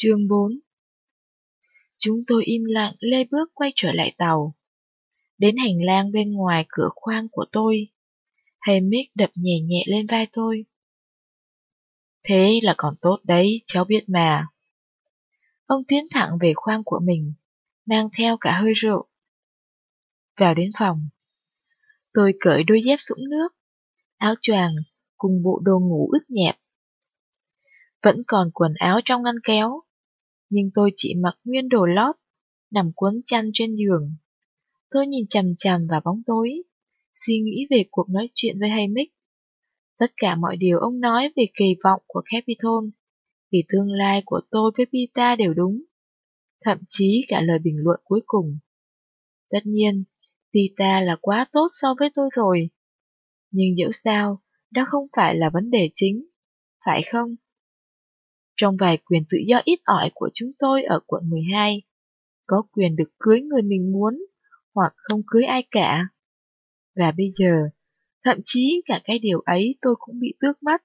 Chương 4 Chúng tôi im lặng lê bước quay trở lại tàu. Đến hành lang bên ngoài cửa khoang của tôi. Hamick đập nhẹ nhẹ lên vai tôi. Thế là còn tốt đấy, cháu biết mà. Ông tiến thẳng về khoang của mình, mang theo cả hơi rượu. Vào đến phòng. Tôi cởi đôi dép sũng nước, áo choàng cùng bộ đồ ngủ ướt nhẹp. Vẫn còn quần áo trong ngăn kéo, nhưng tôi chỉ mặc nguyên đồ lót, nằm cuốn chăn trên giường. Tôi nhìn chằm chằm vào bóng tối, suy nghĩ về cuộc nói chuyện với Haymick. Tất cả mọi điều ông nói về kỳ vọng của Capitol, vì tương lai của tôi với Pita đều đúng. Thậm chí cả lời bình luận cuối cùng. Tất nhiên, Pita là quá tốt so với tôi rồi. Nhưng dẫu sao, đó không phải là vấn đề chính, phải không? Trong vài quyền tự do ít ỏi của chúng tôi ở quận 12, có quyền được cưới người mình muốn, hoặc không cưới ai cả. Và bây giờ, thậm chí cả cái điều ấy tôi cũng bị tước mất.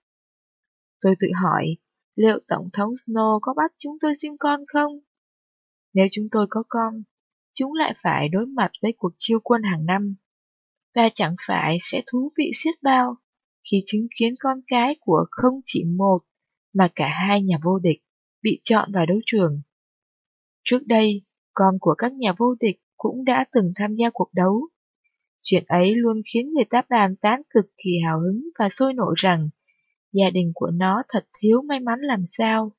Tôi tự hỏi, liệu Tổng thống Snow có bắt chúng tôi sinh con không? Nếu chúng tôi có con, chúng lại phải đối mặt với cuộc chiêu quân hàng năm. Và chẳng phải sẽ thú vị xiết bao khi chứng kiến con cái của không chỉ một mà cả hai nhà vô địch bị chọn vào đấu trường. Trước đây, con của các nhà vô địch cũng đã từng tham gia cuộc đấu. Chuyện ấy luôn khiến người ta bàn tán cực kỳ hào hứng và sôi nổi rằng gia đình của nó thật thiếu may mắn làm sao.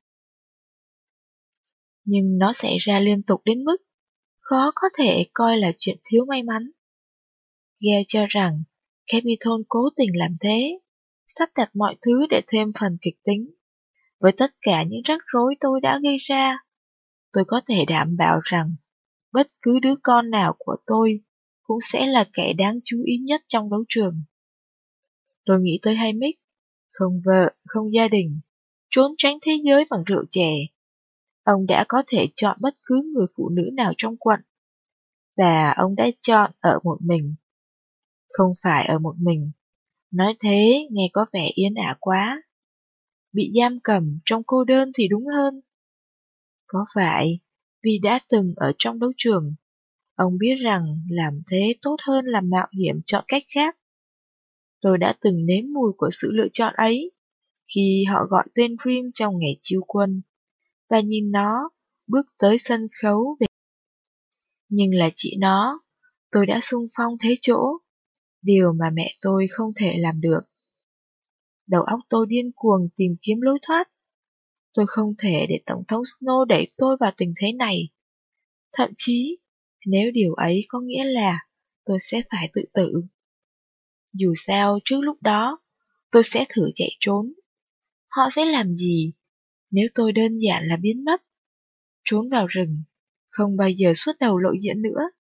Nhưng nó xảy ra liên tục đến mức khó có thể coi là chuyện thiếu may mắn. Gale cho rằng Capitol cố tình làm thế, sắp đặt mọi thứ để thêm phần kịch tính. Với tất cả những rắc rối tôi đã gây ra, tôi có thể đảm bảo rằng bất cứ đứa con nào của tôi cũng sẽ là kẻ đáng chú ý nhất trong đấu trường. Tôi nghĩ tới Haymick, không vợ, không gia đình, trốn tránh thế giới bằng rượu chè. Ông đã có thể chọn bất cứ người phụ nữ nào trong quận, và ông đã chọn ở một mình. Không phải ở một mình, nói thế nghe có vẻ yên ả quá. Bị giam cầm trong cô đơn thì đúng hơn. Có phải vì đã từng ở trong đấu trường, ông biết rằng làm thế tốt hơn là mạo hiểm chọn cách khác. Tôi đã từng nếm mùi của sự lựa chọn ấy khi họ gọi tên Dream trong ngày chiêu quân, và nhìn nó bước tới sân khấu về. Nhưng là chị nó, tôi đã sung phong thế chỗ, điều mà mẹ tôi không thể làm được. Đầu óc tôi điên cuồng tìm kiếm lối thoát. Tôi không thể để Tổng thống Snow đẩy tôi vào tình thế này. Thậm chí, nếu điều ấy có nghĩa là tôi sẽ phải tự tử. Dù sao trước lúc đó, tôi sẽ thử chạy trốn. Họ sẽ làm gì nếu tôi đơn giản là biến mất? Trốn vào rừng, không bao giờ suốt đầu lộ diện nữa.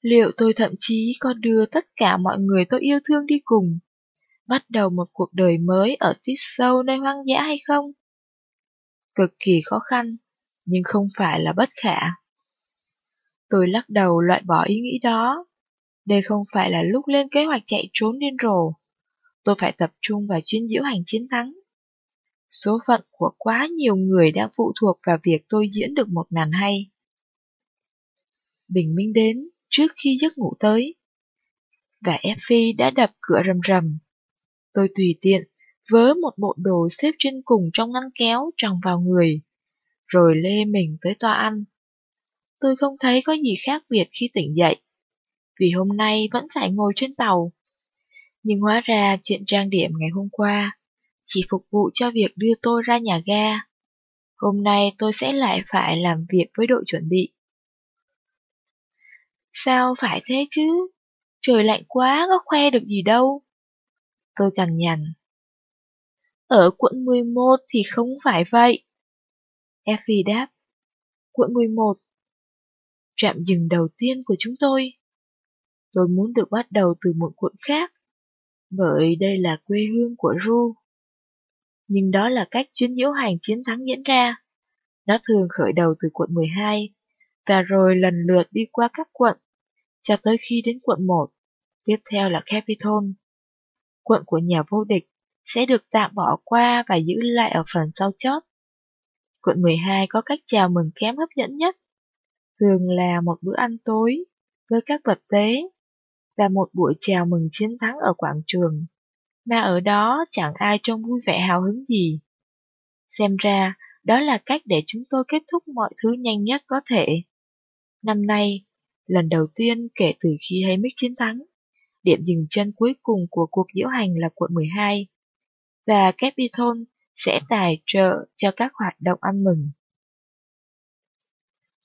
Liệu tôi thậm chí có đưa tất cả mọi người tôi yêu thương đi cùng, bắt đầu một cuộc đời mới ở tít sâu nơi hoang dã hay không? Cực kỳ khó khăn, nhưng không phải là bất khả. Tôi lắc đầu loại bỏ ý nghĩ đó. Đây không phải là lúc lên kế hoạch chạy trốn điên rồ. Tôi phải tập trung vào chuyến diễu hành chiến thắng. Số phận của quá nhiều người đang phụ thuộc vào việc tôi diễn được một màn hay. Bình minh đến trước khi giấc ngủ tới. Và Effie đã đập cửa rầm rầm. Tôi tùy tiện vớ một bộ đồ xếp trên cùng trong ngăn kéo tròng vào người, rồi lê mình tới toa ăn. Tôi không thấy có gì khác biệt khi tỉnh dậy, vì hôm nay vẫn phải ngồi trên tàu. Nhưng hóa ra chuyện trang điểm ngày hôm qua chỉ phục vụ cho việc đưa tôi ra nhà ga. Hôm nay tôi sẽ lại phải làm việc với đội chuẩn bị. Sao phải thế chứ? Trời lạnh quá, có khoe được gì đâu. Tôi cằn nhằn. Ở quận 11 thì không phải vậy. Effie đáp. Quận 11. Trạm dừng đầu tiên của chúng tôi. Tôi muốn được bắt đầu từ một quận khác, bởi đây là quê hương của Ru. Nhưng đó là cách chuyến diễu hành chiến thắng diễn ra. Nó thường khởi đầu từ quận 12, và rồi lần lượt đi qua các quận, cho tới khi đến quận 1, tiếp theo là Capitol. Quận của nhà vô địch sẽ được tạm bỏ qua và giữ lại ở phần sau chót. quận 12 có cách chào mừng kém hấp dẫn nhất. Thường là một bữa ăn tối với các vật tế và một buổi chào mừng chiến thắng ở quảng trường, mà ở đó chẳng ai trông vui vẻ hào hứng gì. Xem ra, đó là cách để chúng tôi kết thúc mọi thứ nhanh nhất có thể. Năm nay, lần đầu tiên kể từ khi Haymick chiến thắng, điểm dừng chân cuối cùng của cuộc diễu hành là quận 12, và Capitol sẽ tài trợ cho các hoạt động ăn mừng.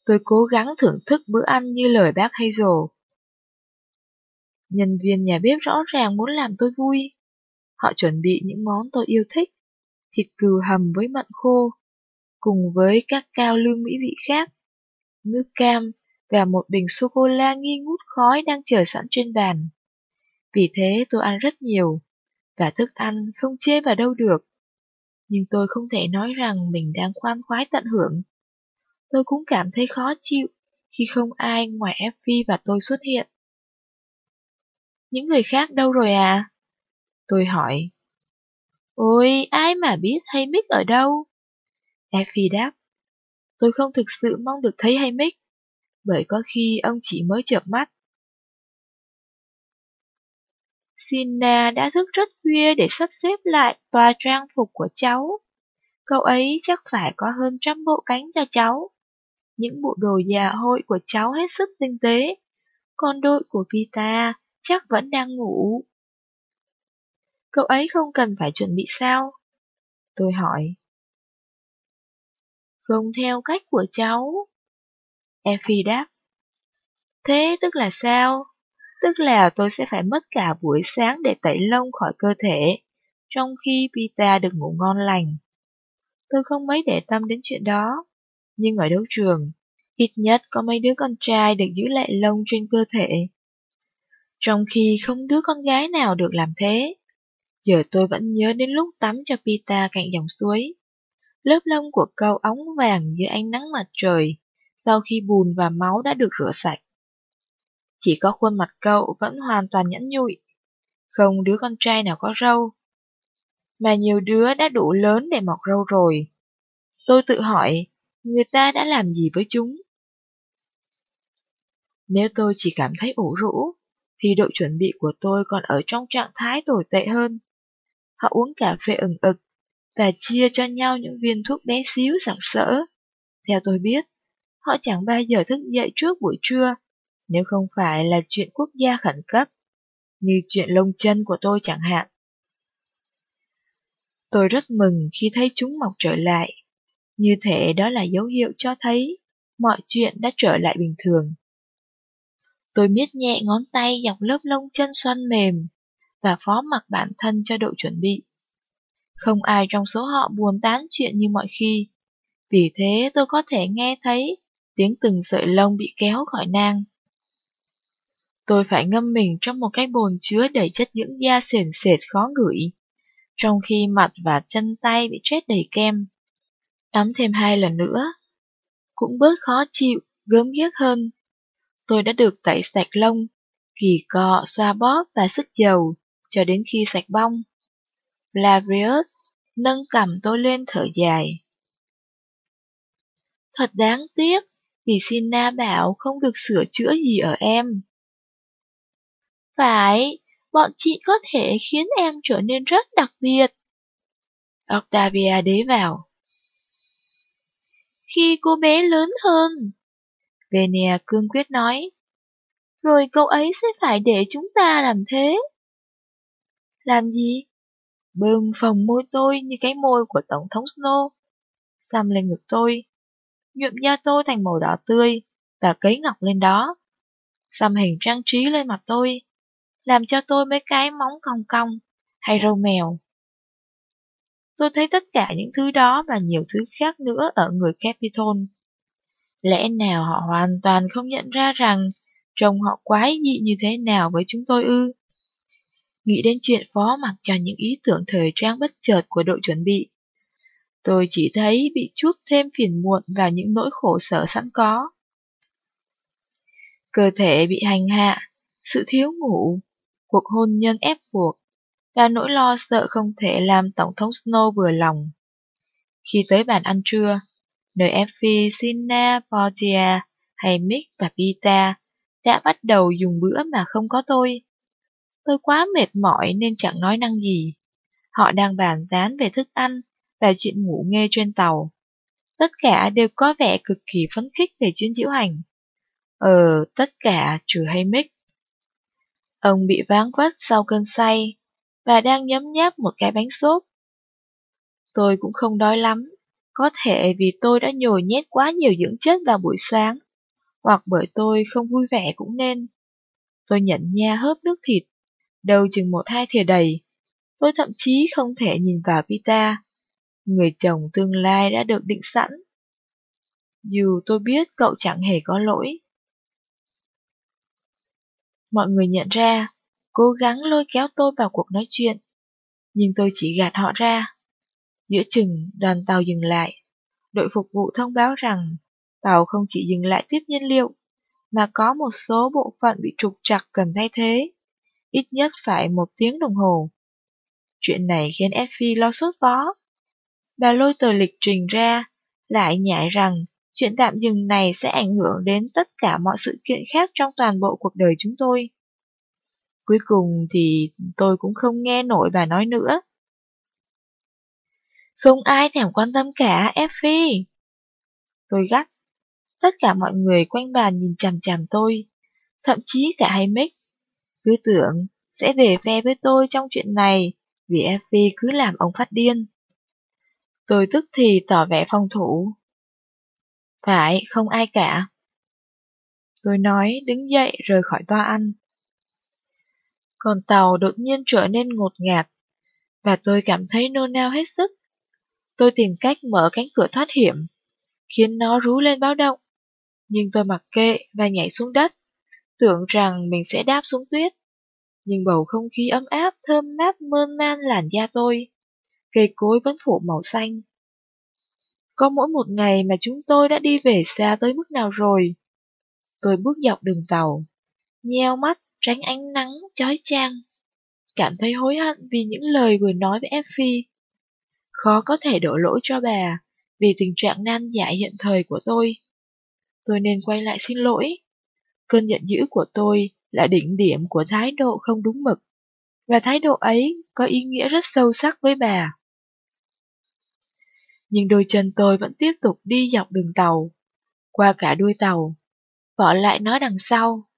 Tôi cố gắng thưởng thức bữa ăn như lời bác Hazel. Nhân viên nhà bếp rõ ràng muốn làm tôi vui. Họ chuẩn bị những món tôi yêu thích, thịt cừu hầm với mận khô, cùng với các cao lương mỹ vị khác, nước cam và một bình sô-cô-la nghi ngút khói đang chờ sẵn trên bàn. Vì thế tôi ăn rất nhiều, và thức ăn không chê vào đâu được. Nhưng tôi không thể nói rằng mình đang khoan khoái tận hưởng. Tôi cũng cảm thấy khó chịu khi không ai ngoài Effie và tôi xuất hiện. Những người khác đâu rồi à? Tôi hỏi. Ôi, ai mà biết hay Mick ở đâu? Effie đáp. Tôi không thực sự mong được thấy hay Mick, bởi có khi ông chỉ mới chợp mắt. Sina đã thức rất khuya để sắp xếp lại tòa trang phục của cháu. Cậu ấy chắc phải có hơn trăm bộ cánh cho cháu. Những bộ đồ già hôi của cháu hết sức tinh tế, còn đội của Vita chắc vẫn đang ngủ. Cậu ấy không cần phải chuẩn bị sao? Tôi hỏi. Không theo cách của cháu. Effie đáp. Thế tức là sao? Tức là tôi sẽ phải mất cả buổi sáng để tẩy lông khỏi cơ thể, trong khi Pita được ngủ ngon lành. Tôi không mấy để tâm đến chuyện đó, nhưng ở đấu trường, ít nhất có mấy đứa con trai được giữ lại lông trên cơ thể. Trong khi không đứa con gái nào được làm thế. Giờ tôi vẫn nhớ đến lúc tắm cho Pita cạnh dòng suối. Lớp lông của cậu óng vàng dưới ánh nắng mặt trời, sau khi bùn và máu đã được rửa sạch. Chỉ có khuôn mặt cậu vẫn hoàn toàn nhẫn nhụi. Không đứa con trai nào có râu. Mà nhiều đứa đã đủ lớn để mọc râu rồi. Tôi tự hỏi, người ta đã làm gì với chúng? Nếu tôi chỉ cảm thấy ủ rũ, thì độ chuẩn bị của tôi còn ở trong trạng thái tồi tệ hơn. Họ uống cà phê ừng ực và chia cho nhau những viên thuốc bé xíu sặc sỡ. Theo tôi biết, họ chẳng bao giờ thức dậy trước buổi trưa nếu không phải là chuyện quốc gia khẩn cấp, như chuyện lông chân của tôi chẳng hạn. Tôi rất mừng khi thấy chúng mọc trở lại, như thể đó là dấu hiệu cho thấy mọi chuyện đã trở lại bình thường. Tôi miết nhẹ ngón tay dọc lớp lông chân xoăn mềm và phó mặc bản thân cho độ chuẩn bị. Không ai trong số họ buồn tán chuyện như mọi khi, vì thế tôi có thể nghe thấy tiếng từng sợi lông bị kéo khỏi nang. Tôi phải ngâm mình trong một cái bồn chứa đầy chất dưỡng da sền sệt khó ngửi, trong khi mặt và chân tay bị chết đầy kem. Tắm thêm hai lần nữa, cũng bớt khó chịu, gớm ghiếc hơn. Tôi đã được tẩy sạch lông, kỳ cọ, xoa bóp và sức dầu, cho đến khi sạch bong. Lavrius nâng cầm tôi lên thở dài. Thật đáng tiếc, vì Sina bảo không được sửa chữa gì ở em. Phải, bọn chị có thể khiến em trở nên rất đặc biệt. Octavia đế vào. Khi cô bé lớn hơn, Venia cương quyết nói, rồi cậu ấy sẽ phải để chúng ta làm thế. Làm gì? Bơm phồng môi tôi như cái môi của Tổng thống Snow. Xăm lên ngực tôi, nhuộm da tôi thành màu đỏ tươi và cấy ngọc lên đó. Xăm hình trang trí lên mặt tôi, làm cho tôi mấy cái móng cong cong hay râu mèo. Tôi thấy tất cả những thứ đó và nhiều thứ khác nữa ở người Capitol. Lẽ nào họ hoàn toàn không nhận ra rằng trông họ quái dị như thế nào với chúng tôi ư? Nghĩ đến chuyện phó mặc cho những ý tưởng thời trang bất chợt của đội chuẩn bị. Tôi chỉ thấy bị chuốc thêm phiền muộn vào những nỗi khổ sở sẵn có. Cơ thể bị hành hạ, sự thiếu ngủ, cuộc hôn nhân ép buộc, và nỗi lo sợ không thể làm Tổng thống Snow vừa lòng. Khi tới bàn ăn trưa, nơi Effie, Sina, Portia hay Mick và Pita đã bắt đầu dùng bữa mà không có tôi. Tôi quá mệt mỏi nên chẳng nói năng gì. Họ đang bàn tán về thức ăn và chuyện ngủ nghe trên tàu. Tất cả đều có vẻ cực kỳ phấn khích về chuyến diễu hành. Ờ, tất cả trừ hay Mick. Ông bị váng quách sau cơn say và đang nhấm nháp một cái bánh xốp. Tôi cũng không đói lắm, có thể vì tôi đã nhồi nhét quá nhiều dưỡng chất vào buổi sáng, hoặc bởi tôi không vui vẻ cũng nên. Tôi nhận nha hớp nước thịt, đầu chừng một hai thìa đầy. Tôi thậm chí không thể nhìn vào Pita, người chồng tương lai đã được định sẵn. Dù tôi biết cậu chẳng hề có lỗi. Mọi người nhận ra, cố gắng lôi kéo tôi vào cuộc nói chuyện, nhưng tôi chỉ gạt họ ra. Giữa chừng, đoàn tàu dừng lại. Đội phục vụ thông báo rằng tàu không chỉ dừng lại tiếp nhiên liệu, mà có một số bộ phận bị trục trặc cần thay thế. Ít nhất phải một tiếng đồng hồ. Chuyện này khiến Effie lo sốt vó. Bà lôi tờ lịch trình ra, lại nhại rằng chuyện tạm dừng này sẽ ảnh hưởng đến tất cả mọi sự kiện khác trong toàn bộ cuộc đời chúng tôi. Cuối cùng thì tôi cũng không nghe nổi bà nói nữa. Không ai thèm quan tâm cả, Effie. Tôi gắt. Tất cả mọi người quanh bàn nhìn chằm chằm tôi, thậm chí cả hay mic. Cứ tưởng sẽ về ve với tôi trong chuyện này vì Effie cứ làm ông phát điên. Tôi tức thì tỏ vẻ phòng thủ. Phải, không ai cả. Tôi nói đứng dậy rời khỏi toa ăn. Còn tàu đột nhiên trở nên ngột ngạt, và tôi cảm thấy nôn nao hết sức. Tôi tìm cách mở cánh cửa thoát hiểm, khiến nó rú lên báo động. Nhưng tôi mặc kệ và nhảy xuống đất, tưởng rằng mình sẽ đáp xuống tuyết. Nhưng bầu không khí ấm áp, thơm mát mơn man làn da tôi. Cây cối vẫn phủ màu xanh. Có mỗi một ngày mà chúng tôi đã đi về xa tới mức nào rồi. Tôi bước dọc đường tàu, nheo mắt tránh ánh nắng chói chang. Cảm thấy hối hận vì những lời vừa nói với Effie. Khó có thể đổ lỗi cho bà vì tình trạng nan giải hiện thời của tôi. Tôi nên quay lại xin lỗi. Cơn giận dữ của tôi là đỉnh điểm của thái độ không đúng mực, và thái độ ấy có ý nghĩa rất sâu sắc với bà. Nhưng đôi chân tôi vẫn tiếp tục đi dọc đường tàu, qua cả đuôi tàu, bỏ lại nó đằng sau.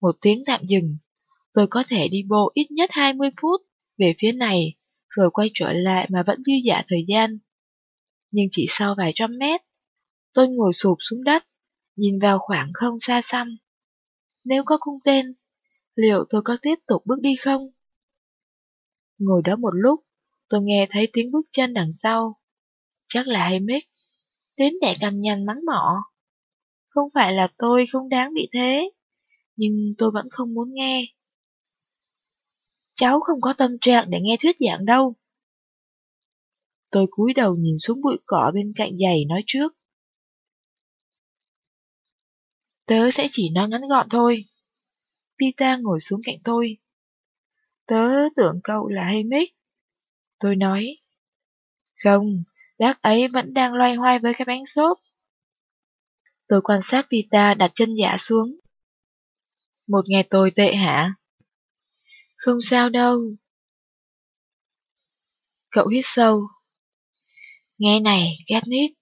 Một tiếng tạm dừng, tôi có thể đi bộ ít nhất 20 phút về phía này, rồi quay trở lại mà vẫn dư dả thời gian. Nhưng chỉ sau vài trăm mét, tôi ngồi sụp xuống đất, nhìn vào khoảng không xa xăm. Nếu có cung tên, liệu tôi có tiếp tục bước đi không? Ngồi đó một lúc, tôi nghe thấy tiếng bước chân đằng sau. Chắc là hay mít. Đến để cầm nhằn mắng mỏ. Không phải là tôi không đáng bị thế, nhưng tôi vẫn không muốn nghe. Cháu không có tâm trạng để nghe thuyết giảng đâu. Tôi cúi đầu nhìn xuống bụi cỏ bên cạnh giày nói trước. Tớ sẽ chỉ nói ngắn gọn thôi. Pita ngồi xuống cạnh tôi. Tớ tưởng cậu là hay mít, Tôi nói. Không, bác ấy vẫn đang loay hoay với cái bánh xốp. Tôi quan sát Pita đặt chân giả xuống. Một ngày tồi tệ hả? Không sao đâu. Cậu hít sâu. Nghe này, Katniss,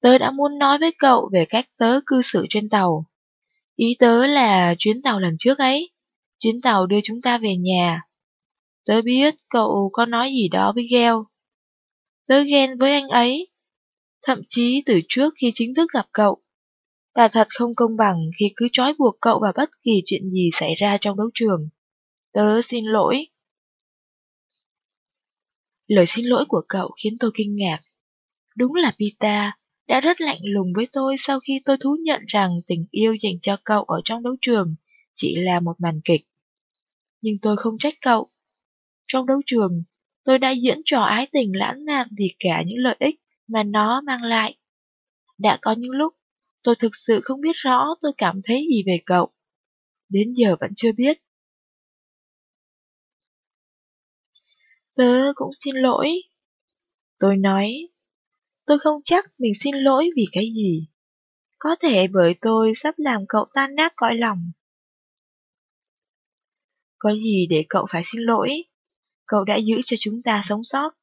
tớ đã muốn nói với cậu về cách tớ cư xử trên tàu. Ý tớ là chuyến tàu lần trước ấy, chuyến tàu đưa chúng ta về nhà. Tớ biết cậu có nói gì đó với Gale. Tớ ghen với anh ấy, thậm chí từ trước khi chính thức gặp cậu. ta thật không công bằng khi cứ trói buộc cậu vào bất kỳ chuyện gì xảy ra trong đấu trường. Tớ xin lỗi. Lời xin lỗi của cậu khiến tôi kinh ngạc. Đúng là Pita đã rất lạnh lùng với tôi sau khi tôi thú nhận rằng tình yêu dành cho cậu ở trong đấu trường chỉ là một màn kịch. Nhưng tôi không trách cậu. Trong đấu trường, tôi đã diễn trò ái tình lãng mạn vì cả những lợi ích mà nó mang lại. Đã có những lúc, tôi thực sự không biết rõ tôi cảm thấy gì về cậu. Đến giờ vẫn chưa biết. Tớ cũng xin lỗi. Tôi nói, tôi không chắc mình xin lỗi vì cái gì. Có thể bởi tôi sắp làm cậu tan nát cõi lòng. Có gì để cậu phải xin lỗi? Cậu đã giữ cho chúng ta sống sót.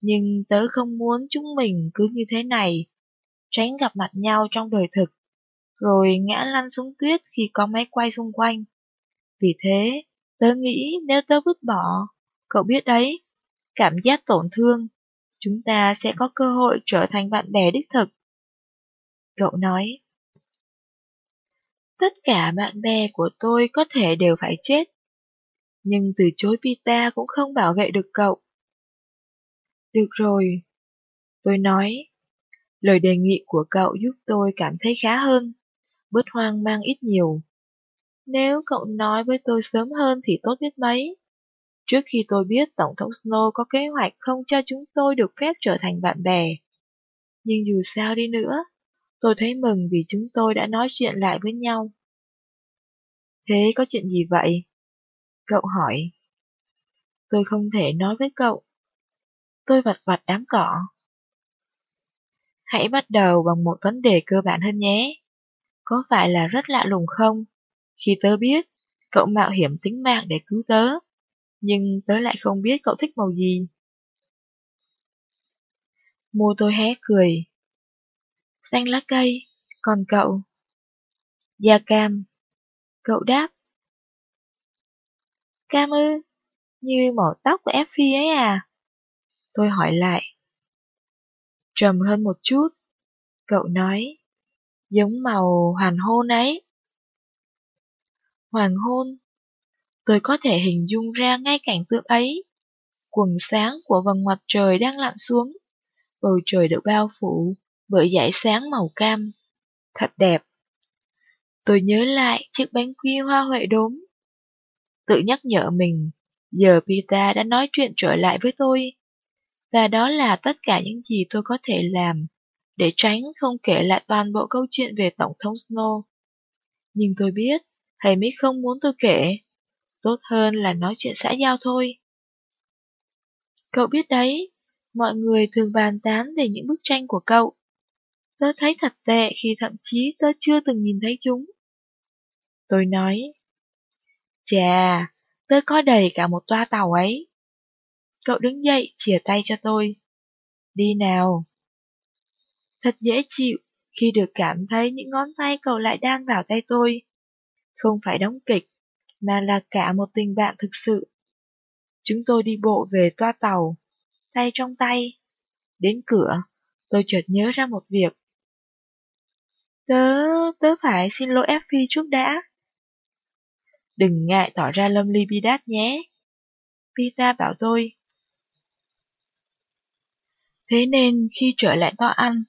Nhưng tớ không muốn chúng mình cứ như thế này, tránh gặp mặt nhau trong đời thực, rồi ngã lăn xuống tuyết khi có máy quay xung quanh. Vì thế, tớ nghĩ nếu tớ vứt bỏ, cậu biết đấy, cảm giác tổn thương, chúng ta sẽ có cơ hội trở thành bạn bè đích thực. Cậu nói, tất cả bạn bè của tôi có thể đều phải chết, nhưng từ chối Pita cũng không bảo vệ được cậu. Được rồi, tôi nói, lời đề nghị của cậu giúp tôi cảm thấy khá hơn, bớt hoang mang ít nhiều. Nếu cậu nói với tôi sớm hơn thì tốt biết mấy. Trước khi tôi biết Tổng thống Snow có kế hoạch không cho chúng tôi được phép trở thành bạn bè. Nhưng dù sao đi nữa, tôi thấy mừng vì chúng tôi đã nói chuyện lại với nhau. Thế có chuyện gì vậy? Cậu hỏi. Tôi không thể nói với cậu. Tôi vặt vặt đám cỏ. Hãy bắt đầu bằng một vấn đề cơ bản hơn nhé. Có phải là rất lạ lùng không? Khi tớ biết, cậu mạo hiểm tính mạng để cứu tớ, nhưng tớ lại không biết cậu thích màu gì. Mô tôi hé cười. Xanh lá cây, còn cậu? Da cam. Cậu đáp. Cam ư? Như màu tóc của Effie ấy à? Tôi hỏi lại. Trầm hơn một chút. Cậu nói. Giống màu hoàn hôn ấy. Hoàng hôn. Tôi có thể hình dung ra ngay cảnh tượng ấy. Quần sáng của vầng mặt trời đang lặn xuống. Bầu trời được bao phủ bởi dải sáng màu cam. Thật đẹp. Tôi nhớ lại chiếc bánh quy hoa huệ đốm. Tự nhắc nhở mình, giờ Pita đã nói chuyện trở lại với tôi. Và đó là tất cả những gì tôi có thể làm, để tránh không kể lại toàn bộ câu chuyện về Tổng thống Snow. Nhưng tôi biết, thầy Mick không muốn tôi kể. Tốt hơn là nói chuyện xã giao thôi. Cậu biết đấy, mọi người thường bàn tán về những bức tranh của cậu. Tớ thấy thật tệ khi thậm chí tớ chưa từng nhìn thấy chúng. Tôi nói, chà, tớ có đầy cả một toa tàu ấy. Cậu đứng dậy, chìa tay cho tôi. Đi nào. Thật dễ chịu khi được cảm thấy những ngón tay cậu lại đang vào tay tôi. Không phải đóng kịch, mà là cả một tình bạn thực sự. Chúng tôi đi bộ về toa tàu, tay trong tay. Đến cửa, tôi chợt nhớ ra một việc. Tớ, tớ phải xin lỗi Effie trước đã. Đừng ngại tỏ ra lâm ly bi đát nhé. Pita bảo tôi. Thế nên khi trở lại toa ăn,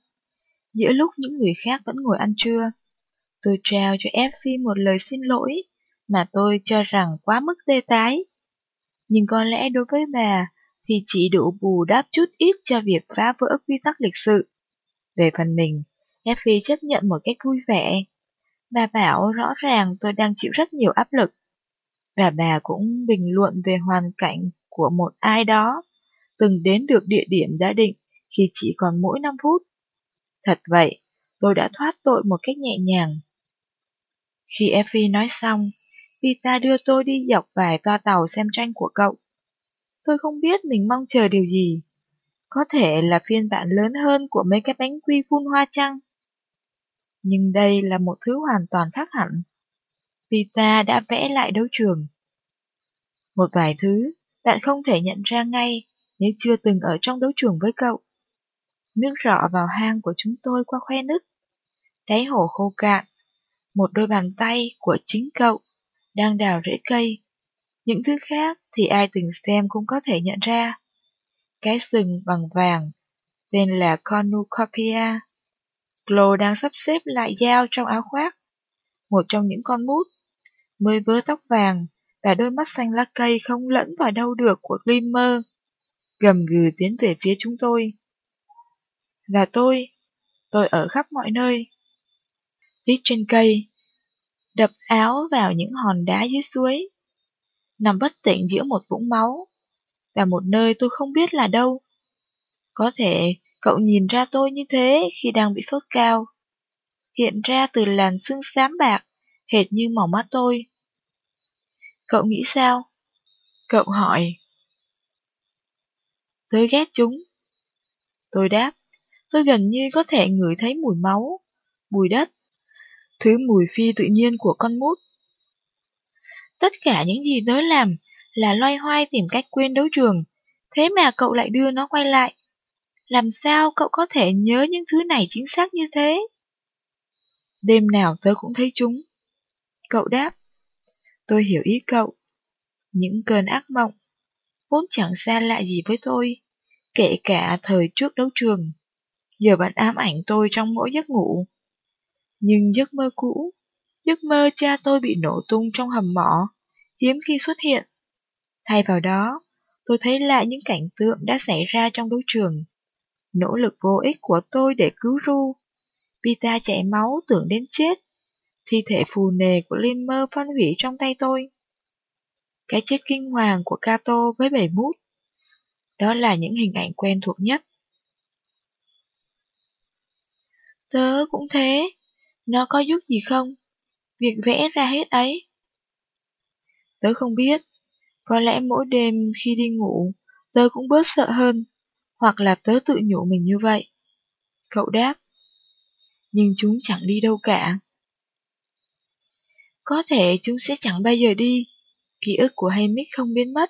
giữa lúc những người khác vẫn ngồi ăn trưa, tôi trao cho Effie một lời xin lỗi mà tôi cho rằng quá mức tê tái. Nhưng có lẽ đối với bà thì chỉ đủ bù đắp chút ít cho việc phá vỡ quy tắc lịch sự. Về phần mình, Effie chấp nhận một cách vui vẻ. Bà bảo rõ ràng tôi đang chịu rất nhiều áp lực. Và bà cũng bình luận về hoàn cảnh của một ai đó từng đến được địa điểm gia định khi chỉ còn mỗi 5 phút. Thật vậy, tôi đã thoát tội một cách nhẹ nhàng. Khi Effie nói xong, Pita đưa tôi đi dọc vài toa tàu xem tranh của cậu. Tôi không biết mình mong chờ điều gì. Có thể là phiên bản lớn hơn của mấy cái bánh quy phun hoa chăng? Nhưng đây là một thứ hoàn toàn khác hẳn. Pita đã vẽ lại đấu trường. Một vài thứ bạn không thể nhận ra ngay nếu chưa từng ở trong đấu trường với cậu. Nước rọ vào hang của chúng tôi qua khoe nứt. Đáy hồ khô cạn. Một đôi bàn tay của chính cậu đang đào rễ cây. Những thứ khác thì ai từng xem cũng có thể nhận ra. Cái sừng bằng vàng, tên là Cornucopia. Glow đang sắp xếp lại dao trong áo khoác. Một trong những con mút, mới vớ tóc vàng và đôi mắt xanh lá cây không lẫn vào đâu được của Glimmer, gầm gừ tiến về phía chúng tôi. Và tôi, tôi ở khắp mọi nơi. Tít trên cây, đập áo vào những hòn đá dưới suối, nằm bất tỉnh giữa một vũng máu, và một nơi tôi không biết là đâu. Có thể Cậu nhìn ra tôi như thế khi đang bị sốt cao. Hiện ra từ làn xương xám bạc, hệt như màu mắt tôi. Cậu nghĩ sao? Cậu hỏi. Tôi ghét chúng. Tôi đáp, tôi gần như có thể ngửi thấy mùi máu, mùi đất, thứ mùi phi tự nhiên của con mút. Tất cả những gì tớ làm là loay hoay tìm cách quên đấu trường, thế mà cậu lại đưa nó quay lại. Làm sao cậu có thể nhớ những thứ này chính xác như thế? Đêm nào tớ cũng thấy chúng. Cậu đáp. Tôi hiểu ý cậu. Những cơn ác mộng, vốn chẳng xa lạ gì với tôi, kể cả thời trước đấu trường. Giờ vẫn ám ảnh tôi trong mỗi giấc ngủ. Nhưng giấc mơ cũ, giấc mơ cha tôi bị nổ tung trong hầm mỏ, hiếm khi xuất hiện. Thay vào đó, tôi thấy lại những cảnh tượng đã xảy ra trong đấu trường. Nỗ lực vô ích của tôi để cứu Ru. Pita chảy máu tưởng đến chết. Thi thể phù nề của Limmer phân hủy trong tay tôi. Cái chết kinh hoàng của Kato với bảy mút. Đó là những hình ảnh quen thuộc nhất. Tớ cũng thế. Nó có giúp gì không? Việc vẽ ra hết ấy. Tớ không biết. Có lẽ mỗi đêm khi đi ngủ, tớ cũng bớt sợ hơn. Hoặc là tớ tự nhủ mình như vậy. Cậu đáp. Nhưng chúng chẳng đi đâu cả. Có thể chúng sẽ chẳng bao giờ đi. Ký ức của Haymick không biến mất.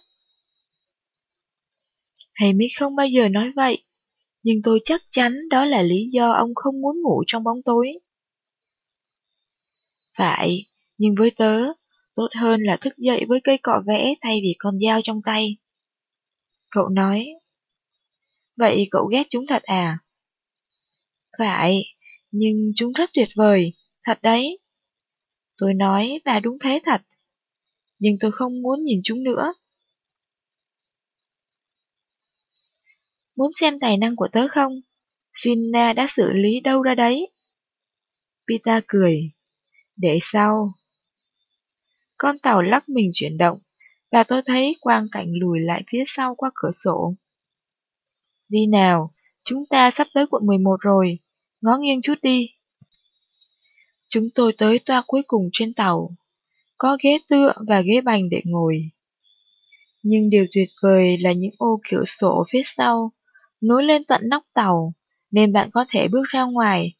Haymick không bao giờ nói vậy. Nhưng tôi chắc chắn đó là lý do ông không muốn ngủ trong bóng tối. Phải, nhưng với tớ, tốt hơn là thức dậy với cây cọ vẽ thay vì con dao trong tay. Cậu nói, vậy cậu ghét chúng thật à? Phải, nhưng chúng rất tuyệt vời, thật đấy. Tôi nói và đúng thế thật, nhưng tôi không muốn nhìn chúng nữa. Muốn xem tài năng của tớ không? Sina đã xử lý đâu ra đấy? Pita cười. Để sau. Con tàu lắc mình chuyển động, và tôi thấy quang cảnh lùi lại phía sau qua cửa sổ. Đi nào, chúng ta sắp tới quận 11 rồi, ngó nghiêng chút đi. Chúng tôi tới toa cuối cùng trên tàu, có ghế tựa và ghế bành để ngồi. Nhưng điều tuyệt vời là những ô cửa sổ phía sau, nối lên tận nóc tàu, nên bạn có thể bước ra ngoài,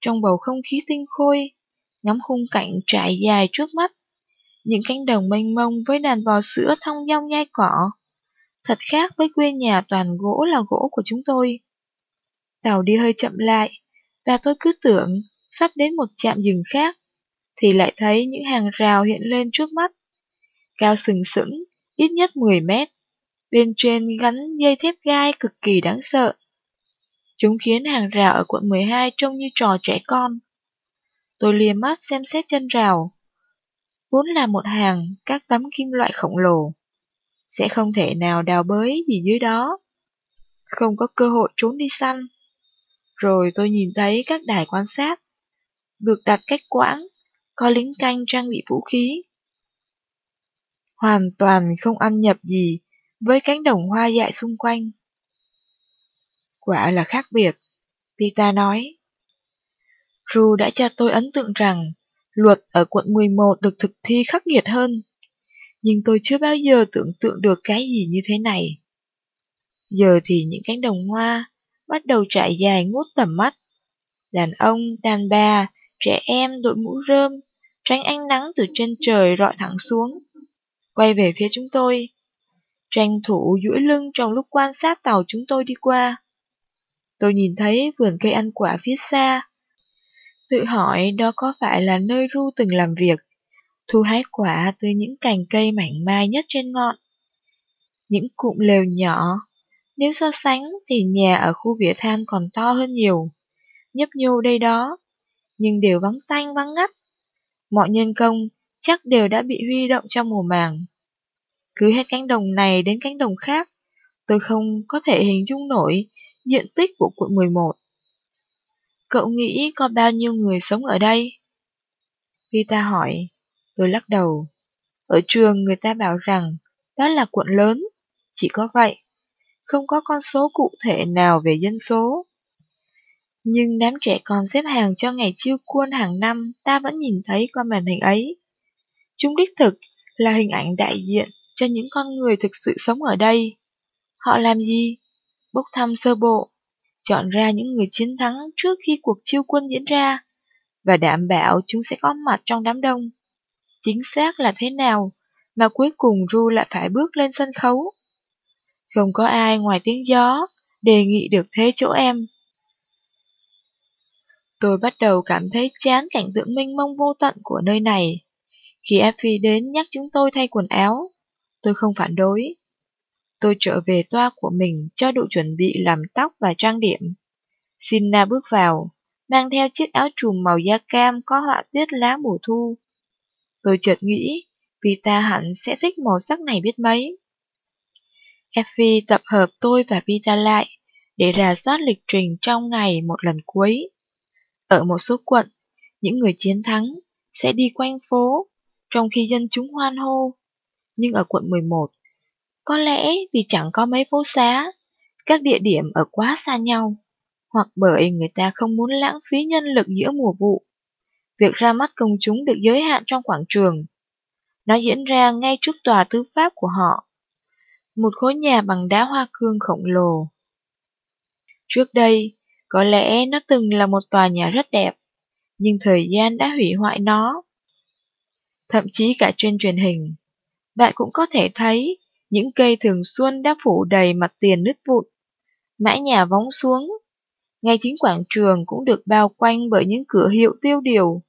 trong bầu không khí tinh khôi, ngắm khung cảnh trải dài trước mắt, những cánh đồng mênh mông với đàn bò sữa thong dong nhai cỏ. Thật khác với quê nhà toàn gỗ là gỗ của chúng tôi. Tàu đi hơi chậm lại, và tôi cứ tưởng sắp đến một trạm dừng khác, thì lại thấy những hàng rào hiện lên trước mắt. Cao sừng sững, ít nhất 10 mét, bên trên gắn dây thép gai cực kỳ đáng sợ. Chúng khiến hàng rào ở quận 12 trông như trò trẻ con. Tôi lìa mắt xem xét chân rào. Vốn là một hàng các tấm kim loại khổng lồ. Sẽ không thể nào đào bới gì dưới đó. Không có cơ hội trốn đi săn. Rồi tôi nhìn thấy các đài quan sát. Được đặt cách quãng, có lính canh trang bị vũ khí. Hoàn toàn không ăn nhập gì với cánh đồng hoa dại xung quanh. Quả là khác biệt, Pita nói. Ru đã cho tôi ấn tượng rằng luật ở quận 11 được thực thi khắc nghiệt hơn. Nhưng tôi chưa bao giờ tưởng tượng được cái gì như thế này. Giờ thì những cánh đồng hoa bắt đầu trải dài ngút tầm mắt. Đàn ông, đàn bà, trẻ em đội mũ rơm, tránh ánh nắng từ trên trời rọi thẳng xuống. Quay về phía chúng tôi, tranh thủ duỗi lưng trong lúc quan sát tàu chúng tôi đi qua. Tôi nhìn thấy vườn cây ăn quả phía xa, Tự hỏi đó có phải là nơi Ru từng làm việc, thu hái quả từ những cành cây mảnh mai nhất trên ngọn. Những cụm lều nhỏ, nếu so sánh thì nhà ở khu vỉa than còn to hơn nhiều, nhấp nhô đây đó, nhưng đều vắng tanh vắng ngắt. Mọi nhân công chắc đều đã bị huy động trong mùa màng. Cứ hết cánh đồng này đến cánh đồng khác, tôi không có thể hình dung nổi diện tích của quận 11. Cậu nghĩ có bao nhiêu người sống ở đây? Vita hỏi, tôi lắc đầu. Ở trường người ta bảo rằng đó là quận lớn, chỉ có vậy. Không có con số cụ thể nào về dân số. Nhưng đám trẻ còn xếp hàng cho ngày chiêu quân hàng năm ta vẫn nhìn thấy qua màn hình ấy. Chúng đích thực là hình ảnh đại diện cho những con người thực sự sống ở đây. Họ làm gì? Bốc thăm sơ bộ, chọn ra những người chiến thắng trước khi cuộc chiêu quân diễn ra, và đảm bảo chúng sẽ có mặt trong đám đông. Chính xác là thế nào mà cuối cùng Ru lại phải bước lên sân khấu? Không có ai ngoài tiếng gió đề nghị được thế chỗ em. Tôi bắt đầu cảm thấy chán cảnh tượng mênh mông vô tận của nơi này. Khi Effie đến nhắc chúng tôi thay quần áo, tôi không phản đối. Tôi trở về toa của mình cho đủ chuẩn bị làm tóc và trang điểm. Sinna bước vào, mang theo chiếc áo trùm màu da cam có họa tiết lá mùa thu. Tôi chợt nghĩ, Vita hẳn sẽ thích màu sắc này biết mấy. Effie tập hợp tôi và Vita lại để rà soát lịch trình trong ngày một lần cuối. Ở một số quận, những người chiến thắng sẽ đi quanh phố, trong khi dân chúng hoan hô. Nhưng ở quận 11, có lẽ vì chẳng có mấy phố xá, các địa điểm ở quá xa nhau, hoặc bởi người ta không muốn lãng phí nhân lực giữa mùa vụ. Việc ra mắt công chúng được giới hạn trong quảng trường. Nó diễn ra ngay trước tòa tư pháp của họ. Một khối nhà bằng đá hoa cương khổng lồ. Trước đây, có lẽ nó từng là một tòa nhà rất đẹp, nhưng thời gian đã hủy hoại nó. Thậm chí cả trên truyền hình, bạn cũng có thể thấy những cây thường xuân đã phủ đầy mặt tiền nứt vụn, mãi nhà vóng xuống. Ngay chính quảng trường cũng được bao quanh bởi những cửa hiệu tiêu điều,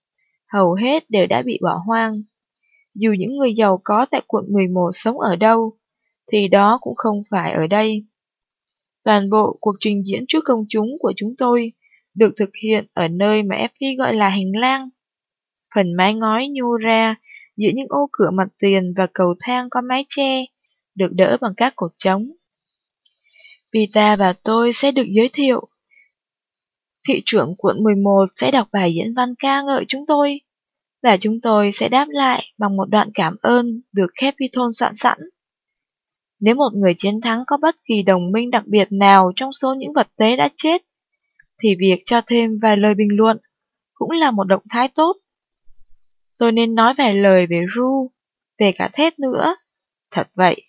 hầu hết đều đã bị bỏ hoang. Dù những người giàu có tại quận 11 sống ở đâu, thì đó cũng không phải ở đây. Toàn bộ cuộc trình diễn trước công chúng của chúng tôi được thực hiện ở nơi mà FV gọi là hành lang. Phần mái ngói nhô ra giữa những ô cửa mặt tiền và cầu thang có mái che, được đỡ bằng các cột trống. Pita và tôi sẽ được giới thiệu. Thị trưởng quận 11 sẽ đọc bài diễn văn ca ngợi chúng tôi, và chúng tôi sẽ đáp lại bằng một đoạn cảm ơn được Capitol soạn sẵn. Nếu một người chiến thắng có bất kỳ đồng minh đặc biệt nào trong số những vật tế đã chết, thì việc cho thêm vài lời bình luận cũng là một động thái tốt. Tôi nên nói vài lời về Ru, về cả Thết nữa. Thật vậy.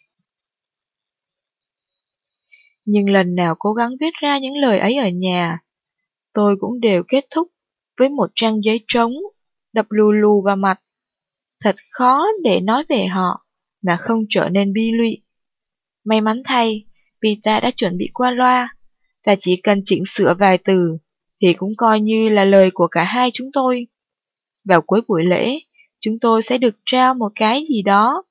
Nhưng lần nào cố gắng viết ra những lời ấy ở nhà, tôi cũng đều kết thúc với một trang giấy trống, đập lù lù vào mặt. Thật khó để nói về họ mà không trở nên bi lụy. May mắn thay, Pita đã chuẩn bị qua loa, và chỉ cần chỉnh sửa vài từ, thì cũng coi như là lời của cả hai chúng tôi. Vào cuối buổi lễ, chúng tôi sẽ được trao một cái gì đó.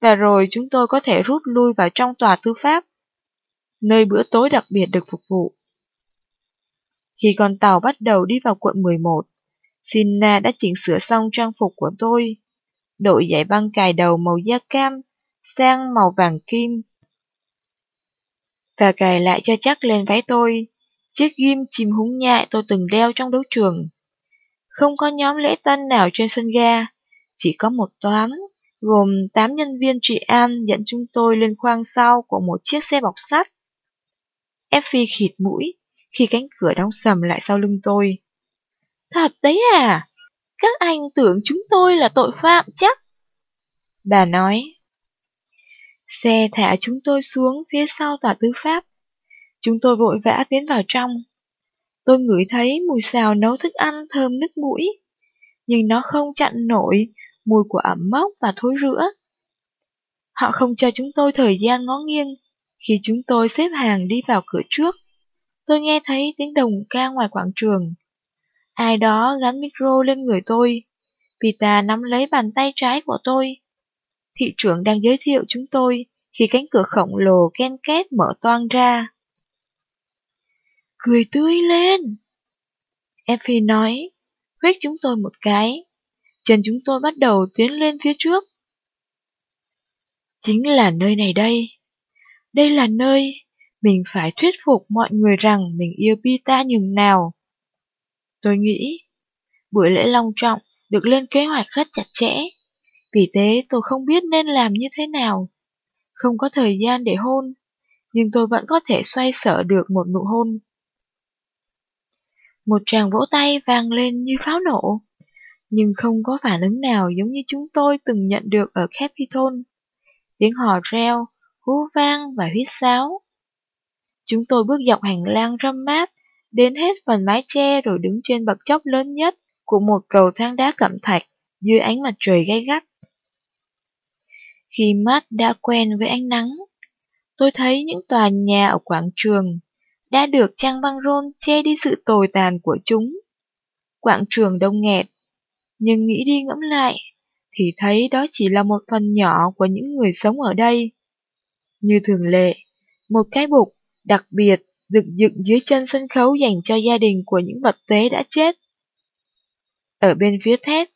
Và rồi chúng tôi có thể rút lui vào trong tòa tư pháp, nơi bữa tối đặc biệt được phục vụ. Khi con tàu bắt đầu đi vào quận 11, Sinna đã chỉnh sửa xong trang phục của tôi, đội giải băng cài đầu màu da cam sang màu vàng kim. Và cài lại cho chắc lên váy tôi, chiếc ghim chìm húng nhại tôi từng đeo trong đấu trường. Không có nhóm lễ tân nào trên sân ga, chỉ có một toán, gồm 8 nhân viên trị an dẫn chúng tôi lên khoang sau của một chiếc xe bọc sắt. Effie khịt mũi khi cánh cửa đóng sầm lại sau lưng tôi. Thật đấy à? Các anh tưởng chúng tôi là tội phạm chắc? Bà nói. Xe thả chúng tôi xuống phía sau tòa tư pháp. Chúng tôi vội vã tiến vào trong. Tôi ngửi thấy mùi xào nấu thức ăn thơm nức mũi, nhưng nó không chặn nổi mùi của ẩm mốc và thối rữa. Họ không cho chúng tôi thời gian ngó nghiêng khi chúng tôi xếp hàng đi vào cửa trước. Tôi nghe thấy tiếng đồng ca ngoài quảng trường. Ai đó gắn micro lên người tôi. Pita nắm lấy bàn tay trái của tôi. Thị trưởng đang giới thiệu chúng tôi khi cánh cửa khổng lồ ken két mở toang ra. Cười tươi lên! Effie nói, huyết chúng tôi một cái. Chân chúng tôi bắt đầu tiến lên phía trước. Chính là nơi này đây. Đây là nơi mình phải thuyết phục mọi người rằng mình yêu Pita nhường nào. Tôi nghĩ, buổi lễ long trọng được lên kế hoạch rất chặt chẽ. Vì thế tôi không biết nên làm như thế nào. Không có thời gian để hôn, nhưng tôi vẫn có thể xoay sở được một nụ hôn. Một tràng vỗ tay vang lên như pháo nổ, nhưng không có phản ứng nào giống như chúng tôi từng nhận được ở Capitol. Tiếng hò reo, hú vang và huýt sáo. Chúng tôi bước dọc hành lang râm mát, đến hết phần mái che rồi đứng trên bậc chóp lớn nhất của một cầu thang đá cẩm thạch dưới ánh mặt trời gay gắt. Khi mắt đã quen với ánh nắng, tôi thấy những tòa nhà ở quảng trường đã được trang băng rôn che đi sự tồi tàn của chúng. Quảng trường đông nghẹt, nhưng nghĩ đi ngẫm lại, thì thấy đó chỉ là một phần nhỏ của những người sống ở đây. Như thường lệ, một cái bục đặc biệt được dựng dưới chân sân khấu dành cho gia đình của những vật tế đã chết. Ở bên phía thét,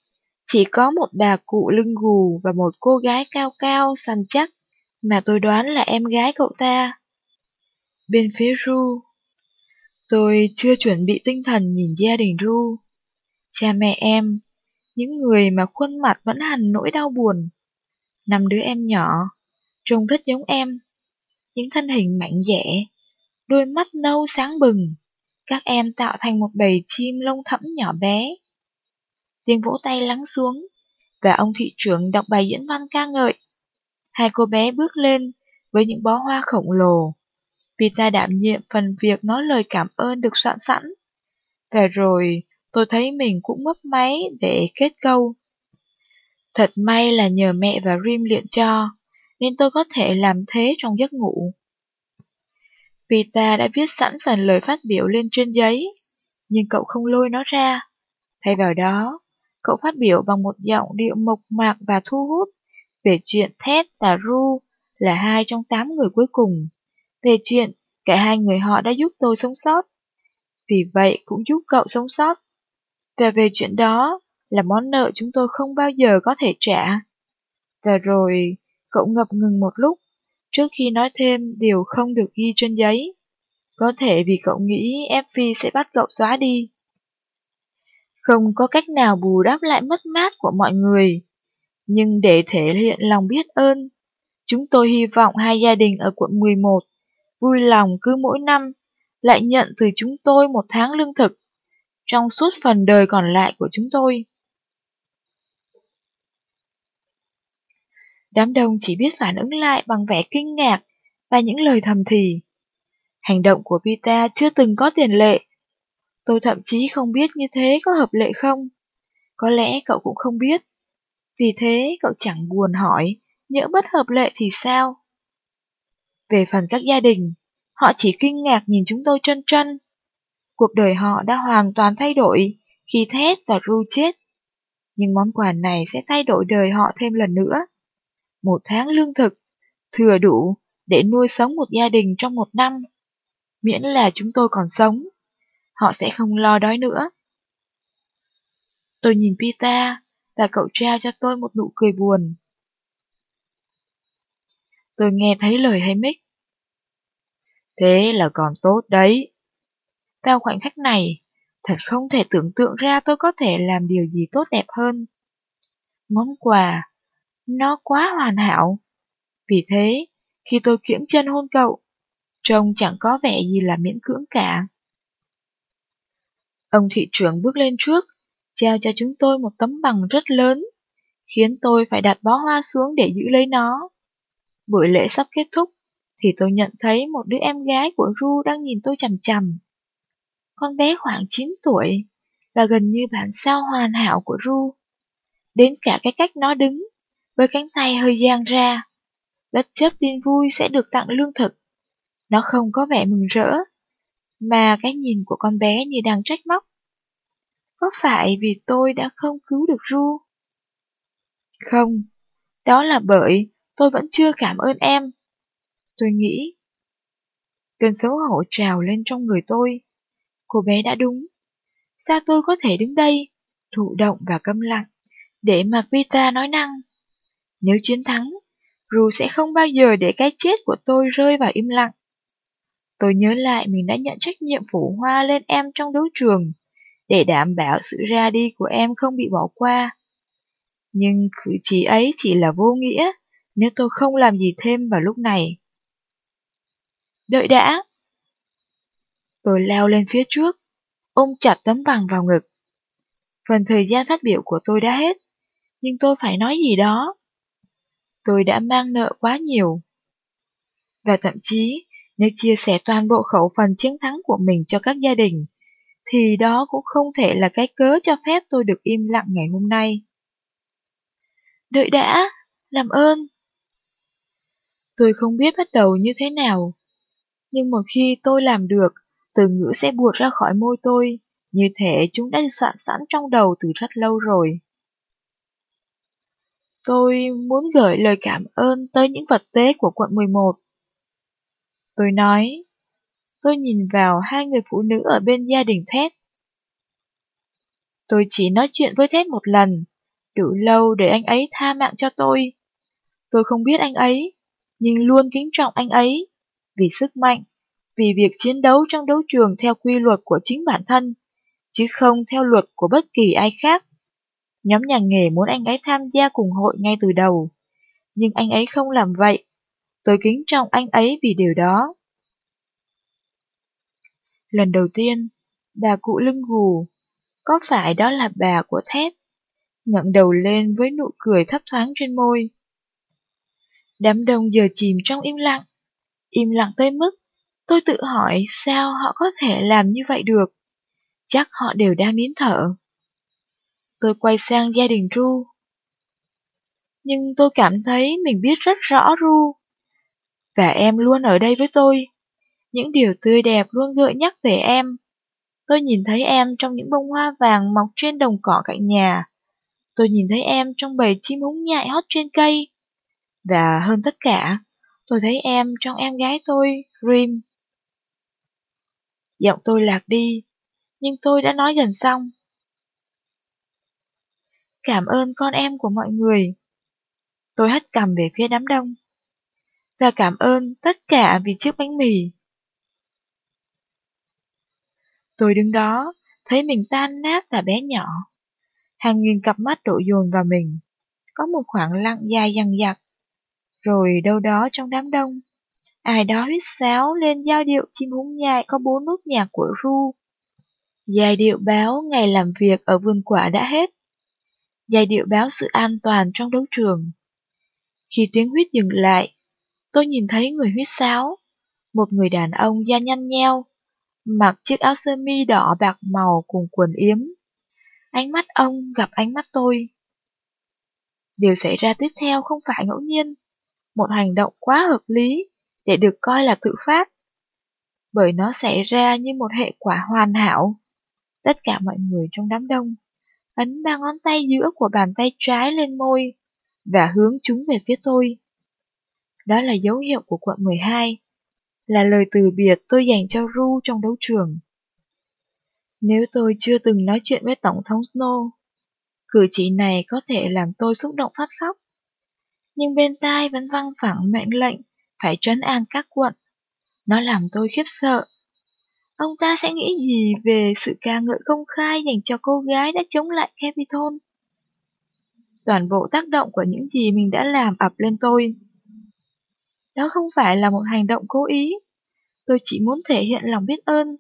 chỉ có một bà cụ lưng gù và một cô gái cao cao, săn chắc, mà tôi đoán là em gái cậu ta. Bên phía Ru, tôi chưa chuẩn bị tinh thần nhìn gia đình Ru. Cha mẹ em, những người mà khuôn mặt vẫn hằn nỗi đau buồn. Năm đứa em nhỏ, trông rất giống em. Những thân hình mạnh dẻ, đôi mắt nâu sáng bừng. Các em tạo thành một bầy chim lông thẫm nhỏ bé. Tiếng vỗ tay lắng xuống, và ông thị trưởng đọc bài diễn văn ca ngợi. Hai cô bé bước lên với những bó hoa khổng lồ. Pita đảm nhiệm phần việc nói lời cảm ơn được soạn sẵn. Và rồi tôi thấy mình cũng mấp máy để kết câu. Thật may là nhờ mẹ và Rim luyện cho, nên tôi có thể làm thế trong giấc ngủ. Pita đã viết sẵn phần lời phát biểu lên trên giấy, nhưng cậu không lôi nó ra. Thay vào đó, cậu phát biểu bằng một giọng điệu mộc mạc và thu hút về chuyện Ted và Ru là hai trong tám người cuối cùng, về chuyện cả hai người họ đã giúp tôi sống sót. Vì vậy cũng giúp cậu sống sót. Và về chuyện đó là món nợ chúng tôi không bao giờ có thể trả. Và rồi, cậu ngập ngừng một lúc, trước khi nói thêm điều không được ghi trên giấy. Có thể vì cậu nghĩ Effie sẽ bắt cậu xóa đi. Không có cách nào bù đắp lại mất mát của mọi người. Nhưng để thể hiện lòng biết ơn, chúng tôi hy vọng hai gia đình ở quận 11 vui lòng cứ mỗi năm lại nhận từ chúng tôi một tháng lương thực trong suốt phần đời còn lại của chúng tôi. Đám đông chỉ biết phản ứng lại bằng vẻ kinh ngạc và những lời thầm thì. Hành động của Pita chưa từng có tiền lệ. Tôi thậm chí không biết như thế có hợp lệ không. Có lẽ cậu cũng không biết. Vì thế cậu chẳng buồn hỏi, nhỡ bất hợp lệ thì sao? Về phần các gia đình, họ chỉ kinh ngạc nhìn chúng tôi chân chân. Cuộc đời họ đã hoàn toàn thay đổi khi Thét và Ru chết. Nhưng món quà này sẽ thay đổi đời họ thêm lần nữa. Một tháng lương thực, thừa đủ để nuôi sống một gia đình trong một năm. Miễn là chúng tôi còn sống, họ sẽ không lo đói nữa. Tôi nhìn Pita và cậu trao cho tôi một nụ cười buồn. Tôi nghe thấy lời Hamick. Thế là còn tốt đấy. Vào khoảnh khắc này, thật không thể tưởng tượng ra tôi có thể làm điều gì tốt đẹp hơn. Món quà, nó quá hoàn hảo. Vì thế, khi tôi kiễng chân hôn cậu, trông chẳng có vẻ gì là miễn cưỡng cả. Ông thị trưởng bước lên trước, treo cho chúng tôi một tấm bằng rất lớn, khiến tôi phải đặt bó hoa xuống để giữ lấy nó. Buổi lễ sắp kết thúc, thì tôi nhận thấy một đứa em gái của Ru đang nhìn tôi chằm chằm. Con bé khoảng 9 tuổi, và gần như bản sao hoàn hảo của Ru. Đến cả cái cách nó đứng, với cánh tay hơi dang ra. Bất chấp tin vui sẽ được tặng lương thực. Nó không có vẻ mừng rỡ, mà cái nhìn của con bé như đang trách móc. Có phải vì tôi đã không cứu được Ru? Không, đó là bởi tôi vẫn chưa cảm ơn em. Tôi nghĩ. Cơn xấu hổ trào lên trong người tôi. Cô bé đã đúng. Sao tôi có thể đứng đây, thụ động và câm lặng, để mặc Vita nói năng? Nếu chiến thắng, Ru sẽ không bao giờ để cái chết của tôi rơi vào im lặng. Tôi nhớ lại mình đã nhận trách nhiệm phủ hoa lên em trong đấu trường, để đảm bảo sự ra đi của em không bị bỏ qua. Nhưng cử chỉ ấy chỉ là vô nghĩa nếu tôi không làm gì thêm vào lúc này. Đợi đã! Tôi leo lên phía trước. ôm chặt tấm bằng vào ngực. Phần thời gian phát biểu của tôi đã hết, nhưng tôi phải nói gì đó. Tôi đã mang nợ quá nhiều. Và thậm chí, nếu chia sẻ toàn bộ khẩu phần chiến thắng của mình cho các gia đình, thì đó cũng không thể là cái cớ cho phép tôi được im lặng ngày hôm nay. Đợi đã, làm ơn. Tôi không biết bắt đầu như thế nào, nhưng một khi tôi làm được, từ ngữ sẽ buột ra khỏi môi tôi, như thể chúng đã soạn sẵn trong đầu từ rất lâu rồi. Tôi muốn gửi lời cảm ơn tới những vật tế của quận 11. Tôi nói, tôi nhìn vào hai người phụ nữ ở bên gia đình Thét. Tôi chỉ nói chuyện với Thét một lần, đủ lâu để anh ấy tha mạng cho tôi. Tôi không biết anh ấy, nhưng luôn kính trọng anh ấy, vì sức mạnh, vì việc chiến đấu trong đấu trường theo quy luật của chính bản thân, chứ không theo luật của bất kỳ ai khác. Nhóm nhà nghề muốn anh ấy tham gia cùng hội ngay từ đầu, nhưng anh ấy không làm vậy. Tôi kính trọng anh ấy vì điều đó. Lần đầu tiên, bà cụ lưng gù, có phải đó là bà của thép? ngẩng đầu lên với nụ cười thấp thoáng trên môi. Đám đông giờ chìm trong im lặng, im lặng tới mức tôi tự hỏi sao họ có thể làm như vậy được. Chắc họ đều đang nín thở. Tôi quay sang gia đình Ru. Nhưng tôi cảm thấy mình biết rất rõ Ru. Và em luôn ở đây với tôi. Những điều tươi đẹp luôn gợi nhắc về em. Tôi nhìn thấy em trong những bông hoa vàng mọc trên đồng cỏ cạnh nhà. Tôi nhìn thấy em trong bầy chim húng nhại hót trên cây. Và hơn tất cả, tôi thấy em trong em gái tôi, Rim. Giọng tôi lạc đi, nhưng tôi đã nói gần xong. Cảm ơn con em của mọi người. Tôi hất cầm về phía đám đông. Và cảm ơn tất cả vì chiếc bánh mì. Tôi đứng đó, thấy mình tan nát và bé nhỏ. Hàng nghìn cặp mắt đổ dồn vào mình. Có một khoảng lặng dài dằng dặc. Rồi đâu đó trong đám đông, ai đó huyết sáo lên giao điệu chim húng nhai có bốn nốt nhạc của Ru. Giai điệu báo ngày làm việc ở vườn quả đã hết. Giai điệu báo sự an toàn trong đấu trường. Khi tiếng huyết dừng lại, tôi nhìn thấy người huyết sáo, một người đàn ông da nhăn nheo, mặc chiếc áo sơ mi đỏ bạc màu cùng quần yếm. Ánh mắt ông gặp ánh mắt tôi. Điều xảy ra tiếp theo không phải ngẫu nhiên, một hành động quá hợp lý để được coi là tự phát, bởi nó xảy ra như một hệ quả hoàn hảo. Tất cả mọi người trong đám đông ấn ba ngón tay giữa của bàn tay trái lên môi và hướng chúng về phía tôi. Đó là dấu hiệu của quận 12, là lời từ biệt tôi dành cho Ru trong đấu trường. Nếu tôi chưa từng nói chuyện với Tổng thống Snow, cử chỉ này có thể làm tôi xúc động phát khóc. Nhưng bên tai vẫn văng phẳng mệnh lệnh phải trấn an các quận. Nó làm tôi khiếp sợ. Ông ta sẽ nghĩ gì về sự ca ngợi công khai dành cho cô gái đã chống lại Capitol? Toàn bộ tác động của những gì mình đã làm ập lên tôi. Đó không phải là một hành động cố ý. Tôi chỉ muốn thể hiện lòng biết ơn.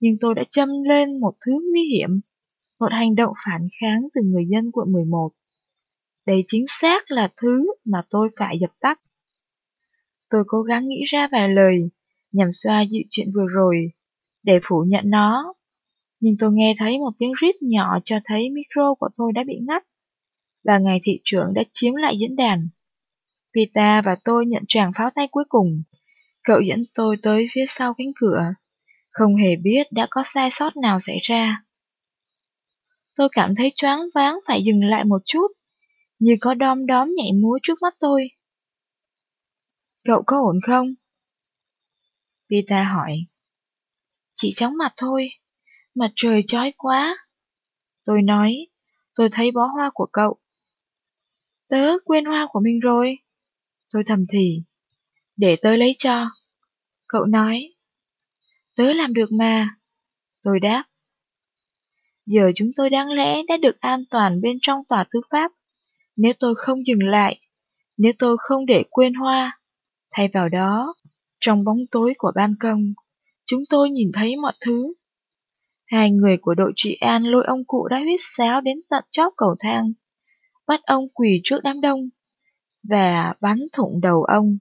Nhưng tôi đã châm lên một thứ nguy hiểm, một hành động phản kháng từ người dân quận 11. Đây chính xác là thứ mà tôi phải dập tắt. Tôi cố gắng nghĩ ra vài lời, nhằm xoa dịu chuyện vừa rồi, để phủ nhận nó. Nhưng tôi nghe thấy một tiếng rít nhỏ cho thấy micro của tôi đã bị ngắt, và ngài thị trưởng đã chiếm lại diễn đàn. Vita và tôi nhận tràng pháo tay cuối cùng. Cậu dẫn tôi tới phía sau cánh cửa, không hề biết đã có sai sót nào xảy ra. Tôi cảm thấy choáng váng phải dừng lại một chút, như có đom đóm nhảy múa trước mắt tôi. Cậu có ổn không? Vita hỏi. Chỉ chóng mặt thôi, mặt trời chói quá. Tôi nói, tôi thấy bó hoa của cậu. Tớ quên hoa của mình rồi. Tôi thầm thì, để tớ lấy cho. Cậu nói, tớ làm được mà. Tôi đáp, giờ chúng tôi đáng lẽ đã được an toàn bên trong tòa tư pháp. Nếu tôi không dừng lại, nếu tôi không để quên hoa, thay vào đó, trong bóng tối của ban công, chúng tôi nhìn thấy mọi thứ. Hai người của đội trị an lôi ông cụ đã huyết sáo đến tận chóp cầu thang, bắt ông quỳ trước đám đông, và bắn thủng đầu ông.